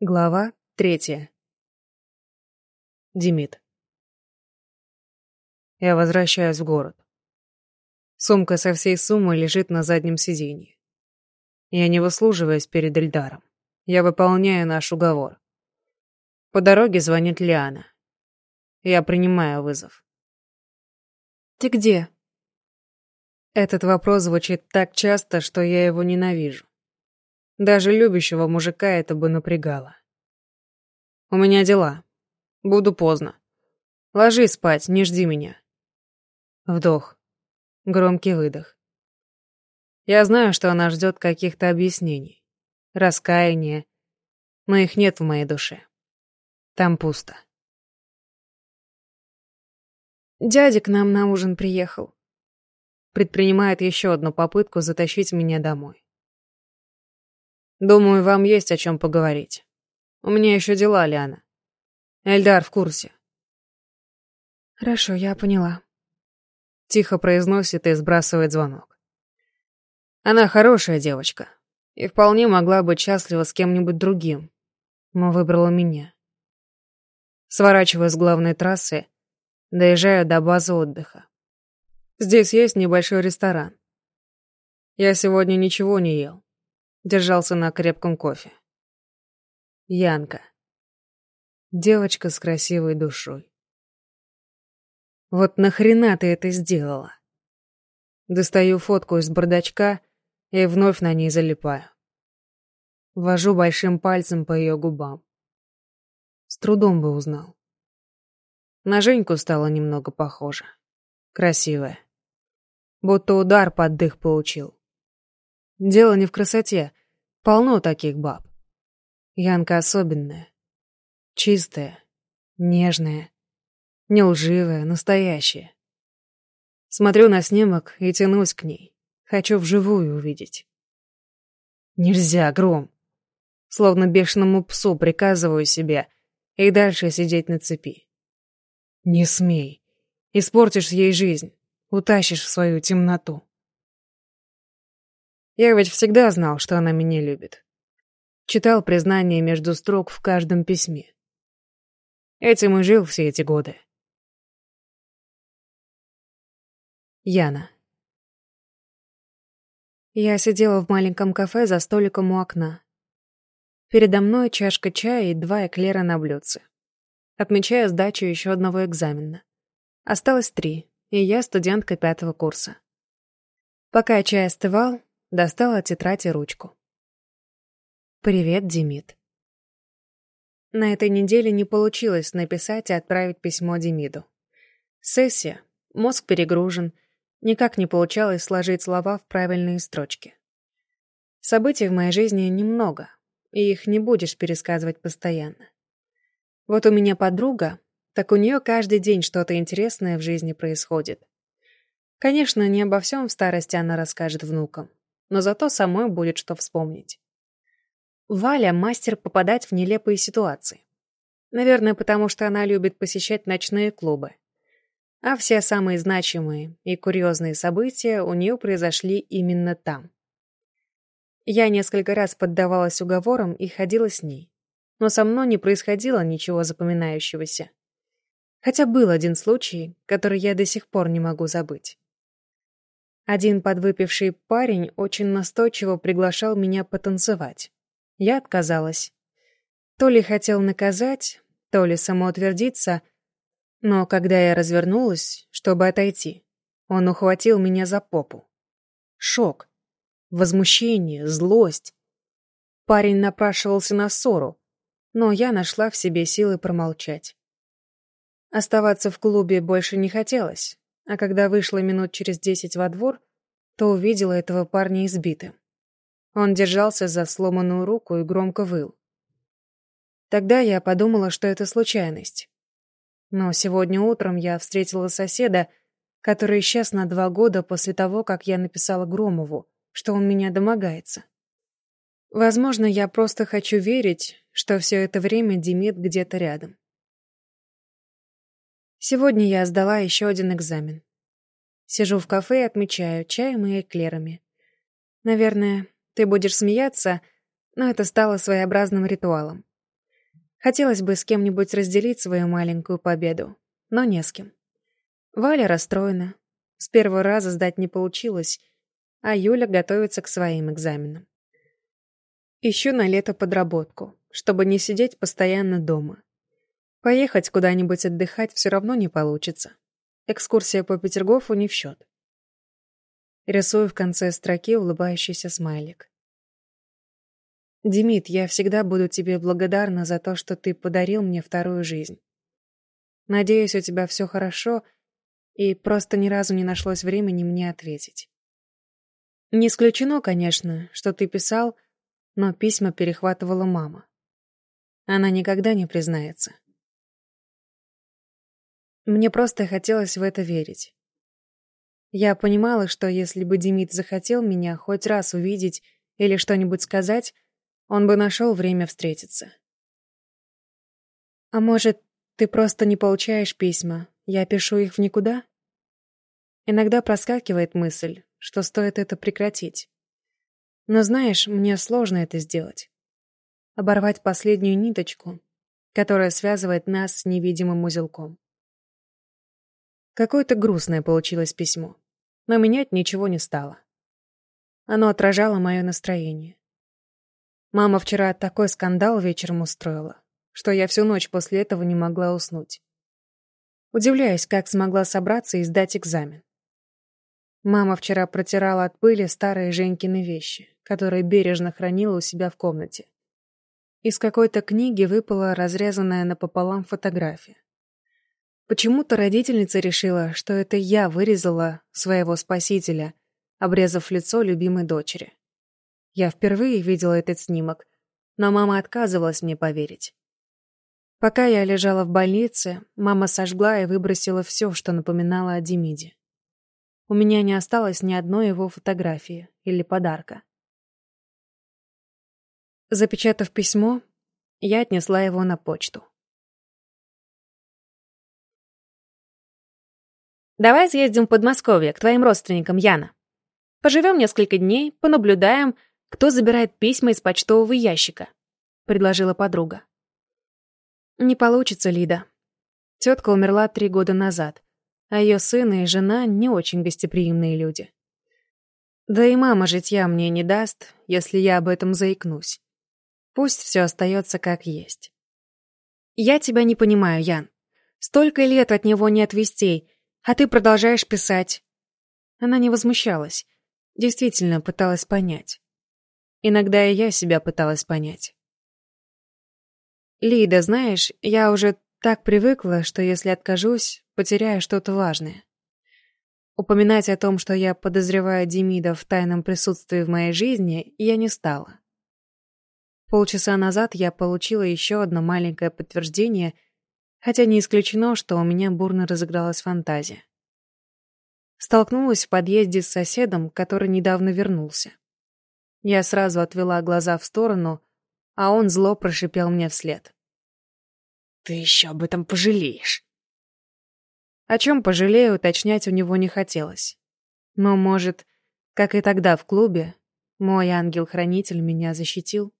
Глава третья. Димит. Я возвращаюсь в город. Сумка со всей суммой лежит на заднем сиденье. Я не выслуживаюсь перед Эльдаром. Я выполняю наш уговор. По дороге звонит Лиана. Я принимаю вызов. «Ты где?» Этот вопрос звучит так часто, что я его ненавижу. Даже любящего мужика это бы напрягало. У меня дела. Буду поздно. Ложись спать, не жди меня. Вдох. Громкий выдох. Я знаю, что она ждет каких-то объяснений, раскаяния, но их нет в моей душе. Там пусто. Дядя к нам на ужин приехал. Предпринимает еще одну попытку затащить меня домой. Думаю, вам есть о чем поговорить. У меня еще дела, Лиана. Эльдар в курсе. Хорошо, я поняла. Тихо произносит и сбрасывает звонок. Она хорошая девочка и вполне могла быть счастлива с кем-нибудь другим, но выбрала меня. Сворачиваю с главной трассы, доезжаю до базы отдыха. Здесь есть небольшой ресторан. Я сегодня ничего не ел держался на крепком кофе. Янка. Девочка с красивой душой. Вот нахрена ты это сделала? Достаю фотку из бардачка и вновь на ней залипаю. Вожу большим пальцем по ее губам. С трудом бы узнал. На Женьку стало немного похоже. Красивая. Будто удар под дых получил. Дело не в красоте. Полно таких баб. Янка особенная. Чистая, нежная, нелживая, настоящая. Смотрю на снимок и тянусь к ней. Хочу вживую увидеть. Нельзя, Гром. Словно бешеному псу приказываю себе и дальше сидеть на цепи. Не смей. Испортишь ей жизнь, утащишь в свою темноту. Я ведь всегда знал, что она меня любит. Читал признание между строк в каждом письме. Этим и жил все эти годы. Яна. Я сидела в маленьком кафе за столиком у окна. Передо мной чашка чая и два эклера на блюдце. Отмечаю сдачу еще одного экзамена. Осталось три, и я студентка пятого курса. Пока чай остывал, Достала тетрадь и ручку. «Привет, Демид». На этой неделе не получилось написать и отправить письмо Демиду. Сессия, мозг перегружен, никак не получалось сложить слова в правильные строчки. Событий в моей жизни немного, и их не будешь пересказывать постоянно. Вот у меня подруга, так у нее каждый день что-то интересное в жизни происходит. Конечно, не обо всем в старости она расскажет внукам но зато самой будет что вспомнить. Валя — мастер попадать в нелепые ситуации. Наверное, потому что она любит посещать ночные клубы. А все самые значимые и курьезные события у нее произошли именно там. Я несколько раз поддавалась уговорам и ходила с ней. Но со мной не происходило ничего запоминающегося. Хотя был один случай, который я до сих пор не могу забыть. Один подвыпивший парень очень настойчиво приглашал меня потанцевать. Я отказалась. То ли хотел наказать, то ли самоутвердиться, но когда я развернулась, чтобы отойти, он ухватил меня за попу. Шок, возмущение, злость. Парень напрашивался на ссору, но я нашла в себе силы промолчать. Оставаться в клубе больше не хотелось, а когда вышла минут через десять во двор, то увидела этого парня избитым. Он держался за сломанную руку и громко выл. Тогда я подумала, что это случайность. Но сегодня утром я встретила соседа, который исчез на два года после того, как я написала Громову, что он меня домогается. Возможно, я просто хочу верить, что все это время Демид где-то рядом. Сегодня я сдала еще один экзамен. Сижу в кафе и отмечаю чаем и эклерами. Наверное, ты будешь смеяться, но это стало своеобразным ритуалом. Хотелось бы с кем-нибудь разделить свою маленькую победу, но не с кем. Валя расстроена. С первого раза сдать не получилось, а Юля готовится к своим экзаменам. Ищу на лето подработку, чтобы не сидеть постоянно дома. Поехать куда-нибудь отдыхать все равно не получится. Экскурсия по Петергофу не в счет. Рисую в конце строки улыбающийся смайлик. «Демид, я всегда буду тебе благодарна за то, что ты подарил мне вторую жизнь. Надеюсь, у тебя все хорошо, и просто ни разу не нашлось времени мне ответить. Не исключено, конечно, что ты писал, но письма перехватывала мама. Она никогда не признается. Мне просто хотелось в это верить. Я понимала, что если бы Демид захотел меня хоть раз увидеть или что-нибудь сказать, он бы нашел время встретиться. А может, ты просто не получаешь письма, я пишу их в никуда? Иногда проскакивает мысль, что стоит это прекратить. Но знаешь, мне сложно это сделать. Оборвать последнюю ниточку, которая связывает нас с невидимым узелком. Какое-то грустное получилось письмо, но менять ничего не стало. Оно отражало мое настроение. Мама вчера такой скандал вечером устроила, что я всю ночь после этого не могла уснуть. Удивляюсь, как смогла собраться и сдать экзамен. Мама вчера протирала от пыли старые Женькины вещи, которые бережно хранила у себя в комнате. Из какой-то книги выпала разрезанная напополам фотография. Почему-то родительница решила, что это я вырезала своего спасителя, обрезав лицо любимой дочери. Я впервые видела этот снимок, но мама отказывалась мне поверить. Пока я лежала в больнице, мама сожгла и выбросила все, что напоминало о Демиде. У меня не осталось ни одной его фотографии или подарка. Запечатав письмо, я отнесла его на почту. «Давай съездим в Подмосковье к твоим родственникам, Яна. Поживем несколько дней, понаблюдаем, кто забирает письма из почтового ящика», — предложила подруга. «Не получится, Лида. Тетка умерла три года назад а ее сын и жена не очень гостеприимные люди. Да и мама житья мне не даст, если я об этом заикнусь. Пусть все остается как есть. Я тебя не понимаю, Ян. Столько лет от него нет вестей, а ты продолжаешь писать. Она не возмущалась. Действительно пыталась понять. Иногда и я себя пыталась понять. Лида, знаешь, я уже так привыкла, что если откажусь, потеряю что-то важное. Упоминать о том, что я подозреваю Демида в тайном присутствии в моей жизни, я не стала. Полчаса назад я получила еще одно маленькое подтверждение, хотя не исключено, что у меня бурно разыгралась фантазия. Столкнулась в подъезде с соседом, который недавно вернулся. Я сразу отвела глаза в сторону, а он зло прошипел мне вслед. Ты еще об этом пожалеешь. О чем пожалею, уточнять у него не хотелось. Но, может, как и тогда в клубе, мой ангел-хранитель меня защитил?